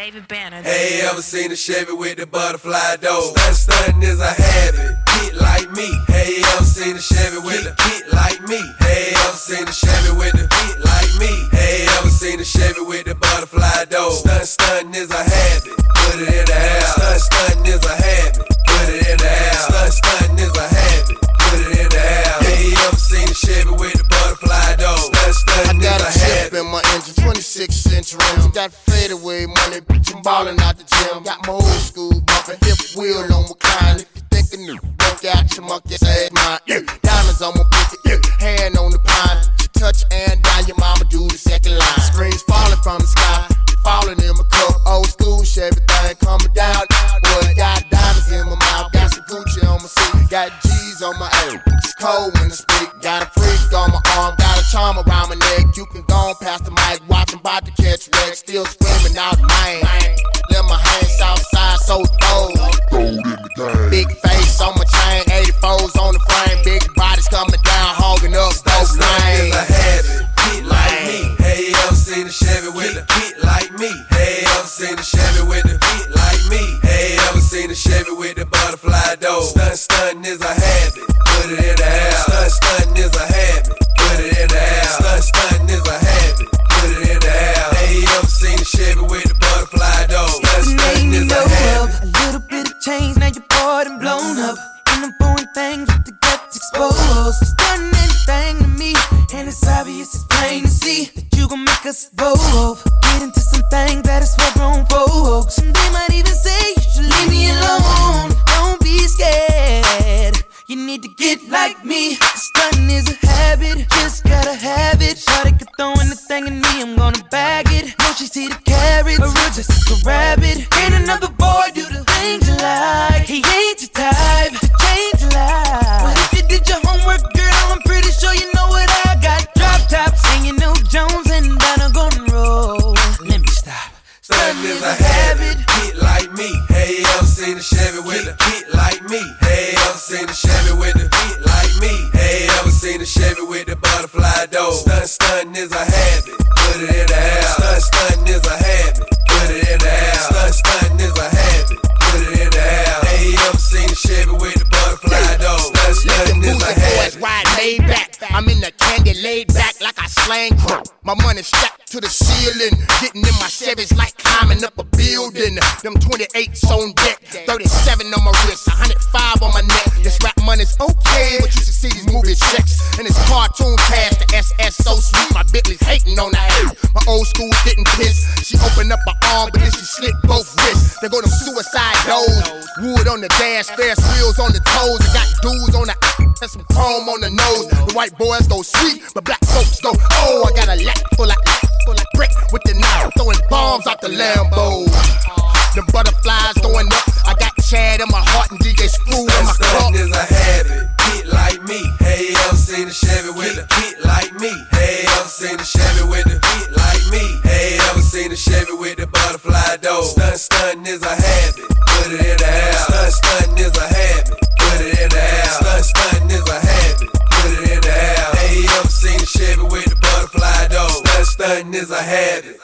David Banner. Hey, ever seen a Chevy with the butterfly door? Stunt, stunting is a habit. Get like me. Hey, ever seen a Chevy with a get like me? Hey, ever seen a Chevy with the get like my engine, 26 inch rims. Got fadeaway money, bitch, I'm ballin' out the gym. Got my old school bumpin', hip wheel on recline. If you thinkin' new, work out your monkey ass mine. Yeah. Diamonds on my pinky, yeah. hand on the pine. Touch and down, your mama do the second line. Strings falling from the sky, falling in my G's on my ass. It's cold when I speak, got a freak on my arm, got a charm around my neck. You can go on past the mic, watch 'em about to catch wreck, still screaming out mine. Let my hands outside, so cold. Big face on my chain, 84s on the frame, big bodies coming down, hogging up Stunt, both stunting is lanes. Get like me. Hey, ever seen a Chevy with a get like me? Hey, ever seen a Chevy with a us both get like me? Hey, ever seen a Chevy with a get like me? Hey, ever seen a Chevy with the butterfly door? Stunt, stunting is a habit. Put it in the house. Stunt, stunting is a habit. Put it in the house. Stunt, stunting is a habit. Put it in the house. Hey, ever seen a Chevy with the butterfly door? Stunt, stunting is a habit. ride laid back. I'm in the candy laid back like I slang crook. My money strapped to the ceiling. Getting in my Chevys like climbing up a building. Them 28s on deck. 37 wrist. 105 on my neck. This rap money's okay, but you should see these movie checks. And this cartoon cast, the SS so sweet. My Bentley's hating on the A. My old school didn't piss. She opened up her arm, but then she slit both wrists. They go them suicide doors. Wood on the dash, fast wheels on the toes. I got dudes on the and some chrome on the nose. The white boys go sweet, but black folks go, oh, I got a lap full of, full of brick with the knife, throwing bombs out the Lambo. Door? Stunt, is a habit. Put it in the house. Stunt, stunting is a habit. Put it in the house. Stunt, stunting is a habit. Put it in the house. Ever seen a Chevy with the butterfly door? Stunt, stunting is a habit.